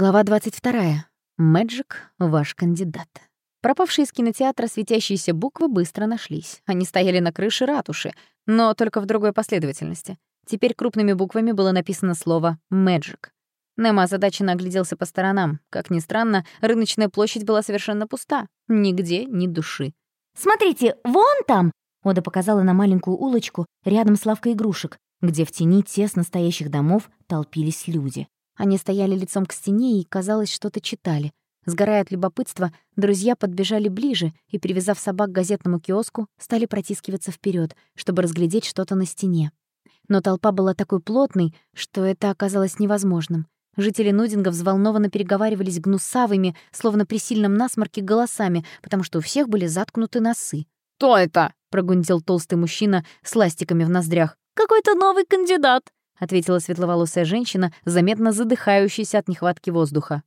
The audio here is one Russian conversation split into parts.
Глава 22. Мэджик — ваш кандидат. Пропавшие из кинотеатра светящиеся буквы быстро нашлись. Они стояли на крыше ратуши, но только в другой последовательности. Теперь крупными буквами было написано слово «Мэджик». Немо озадаченно огляделся по сторонам. Как ни странно, рыночная площадь была совершенно пуста. Нигде ни души. «Смотрите, вон там!» Ода показала на маленькую улочку рядом с лавкой игрушек, где в тени тесно стоящих домов толпились люди. Они стояли лицом к стене и, казалось, что-то читали. Сгорая от любопытства, друзья подбежали ближе и, привязав собак к газетному киоску, стали протискиваться вперед, чтобы разглядеть что-то на стене. Но толпа была такой плотной, что это оказалось невозможным. Жители Нудинга взволнованно переговаривались гнусавыми, словно при сильном насморке, голосами, потому что у всех были заткнуты носы. «Кто это?» — прогундел толстый мужчина с ластиками в ноздрях. «Какой-то новый кандидат», — ответила светловолосая женщина, заметно задыхающаяся от нехватки воздуха.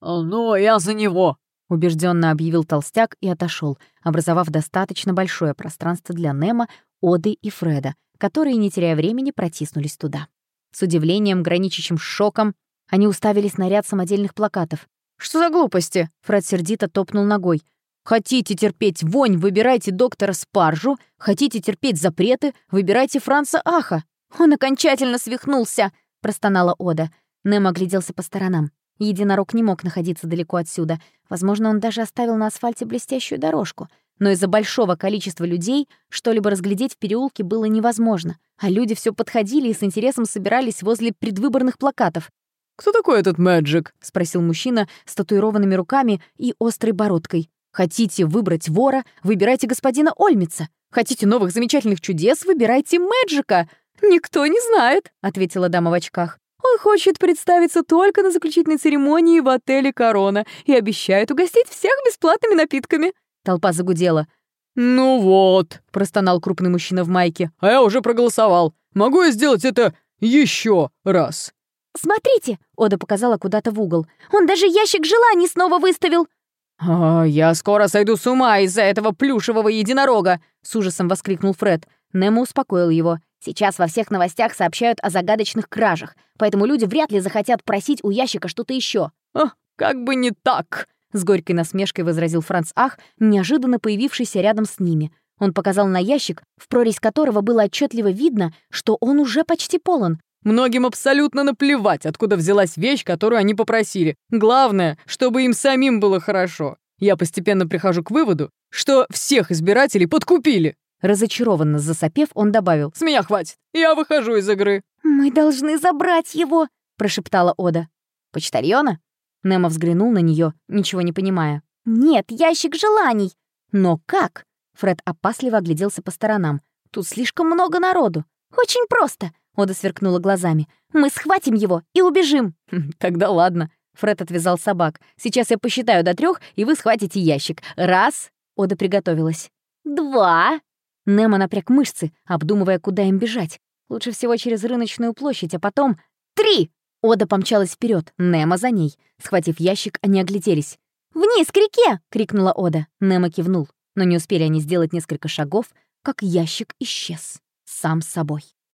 «Ну, я за него», — убежденно объявил толстяк и отошел, образовав достаточно большое пространство для Немо, Оды и Фреда, которые, не теряя времени, протиснулись туда. С удивлением, граничащим с шоком, они уставились на ряд самодельных плакатов. «Что за глупости?» — Фред сердито топнул ногой. «Хотите терпеть вонь, выбирайте доктора Спаржу. Хотите терпеть запреты, выбирайте Франца Аха. «Он окончательно свихнулся!» — простонала Ода. Нэм огляделся по сторонам. Единорог не мог находиться далеко отсюда. Возможно, он даже оставил на асфальте блестящую дорожку. Но из-за большого количества людей что-либо разглядеть в переулке было невозможно. А люди все подходили и с интересом собирались возле предвыборных плакатов. «Кто такой этот Мэджик?» — спросил мужчина с татуированными руками и острой бородкой. «Хотите выбрать вора? Выбирайте господина Ольмица. Хотите новых замечательных чудес? Выбирайте Мэджика. «Никто не знает», — ответила дама в очках. «Он хочет представиться только на заключительной церемонии в отеле «Корона» и обещает угостить всех бесплатными напитками». Толпа загудела. «Ну вот», — простонал крупный мужчина в майке. «А я уже проголосовал. Могу я сделать это еще раз?» «Смотрите!» — Ода показала куда-то в угол. «Он даже ящик желаний снова выставил!» «А, я скоро сойду с ума из-за этого плюшевого единорога!» — с ужасом воскликнул Фред. Немо успокоил его. Сейчас во всех новостях сообщают о загадочных кражах, поэтому люди вряд ли захотят просить у ящика что-то еще. «Ах, как бы не так!» — с горькой насмешкой возразил Франц Ах, неожиданно появившийся рядом с ними. Он показал на ящик, в прорезь которого было отчетливо видно, что он уже почти полон. «Многим абсолютно наплевать, откуда взялась вещь, которую они попросили. Главное, чтобы им самим было хорошо. Я постепенно прихожу к выводу, что всех избирателей подкупили. Разочарованно засопев, он добавил. «С меня хватит! Я выхожу из игры!» «Мы должны забрать его!» — прошептала Ода. «Почтальона?» Немо взглянул на нее, ничего не понимая. «Нет, ящик желаний!» «Но как?» Фред опасливо огляделся по сторонам. «Тут слишком много народу». «Очень просто!» — Ода сверкнула глазами. «Мы схватим его и убежим!» «Хм, «Тогда ладно». Фред отвязал собак. «Сейчас я посчитаю до трех, и вы схватите ящик. Раз!» Ода приготовилась. «Два!» Немо напряг мышцы, обдумывая, куда им бежать. Лучше всего через рыночную площадь, а потом... «Три!» Ода помчалась вперед, Немо за ней. Схватив ящик, они огляделись. «Вниз, к реке!» — крикнула Ода. Немо кивнул. Но не успели они сделать несколько шагов, как ящик исчез. Сам собой.